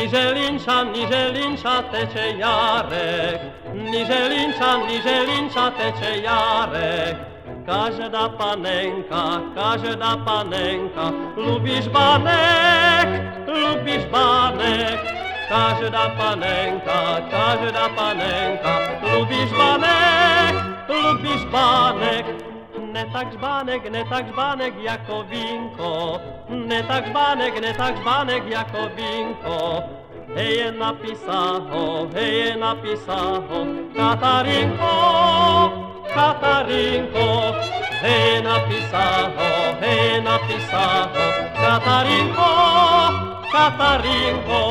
Niżelincza, niżelincza tecze jarek, niżelincza, niżelincza tecze jarek. Każda panenka, każda panenka, lubisz banek, lubisz banek. Każda panenka, każda panenka, lubisz banek, lubisz banek. Nie tak dzbanek, nie tak dzbanek jako winko, ne tak žbánek, ne tak žbánek jako vínko. Hej, je napísaho, hej, je napísaho, Katarinko, Katarinko, hej, napísaho, hej, napísaho, Katarinko, Katarinko.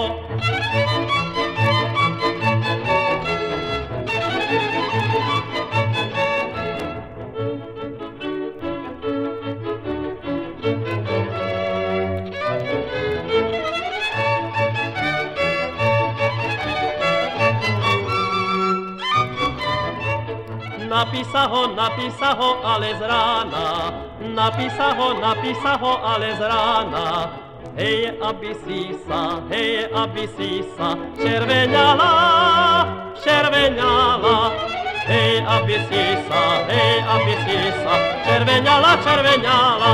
Napísa ho, napísa ho, ale z rána. Napísa ho, napísa ho, ale z rána. Hej, aby si sa, hej, aby si sa červeňala, červeňala. Hej, aby si sa, hej, aby si sa červeňala, červeňala.